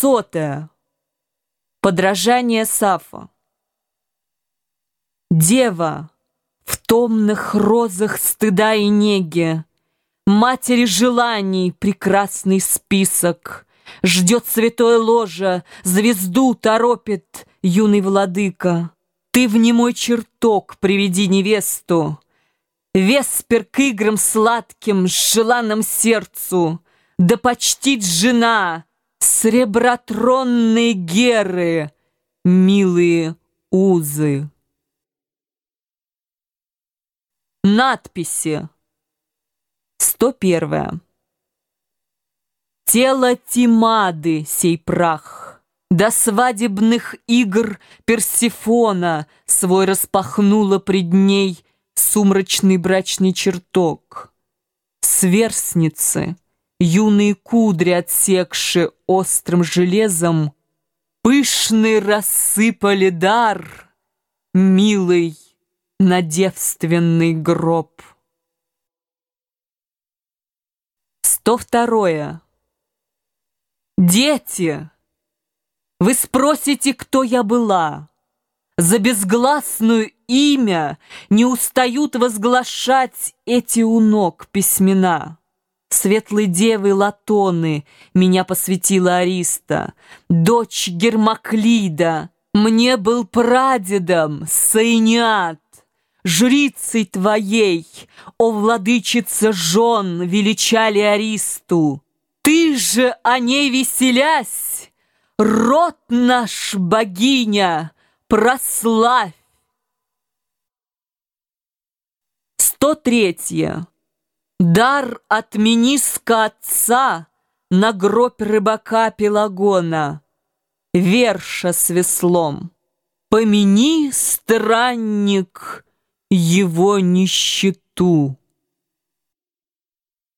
Сотое. Подражание Сафа. Дева в томных розах стыда и неги, Матери желаний прекрасный список, Ждет святое ложа, звезду торопит юный владыка. Ты в немой чертог приведи невесту, Веспер к играм сладким, желанным сердцу, Да почтит жена Сребротронные геры, милые узы. Надписи. 101. Тело Тимады сей прах, До свадебных игр Персифона Свой распахнула пред ней Сумрачный брачный чертог. Сверстницы — Юные кудри, отсекши острым железом, Пышный рассыпали дар, Милый на девственный гроб. Сто второе. Дети, вы спросите, кто я была. За безгласную имя не устают возглашать эти у ног письмена. Светлой девы Латоны меня посвятила Ариста, дочь Гермоклида, мне был прадедом Сайниат, жрицей твоей, о владычица жен, величали Аристу. Ты же о ней веселясь, род наш, богиня, прославь. Сто третье. Дар от Миниска отца на гроб рыбака Пелагона, Верша с веслом. Помяни, странник, его нищету.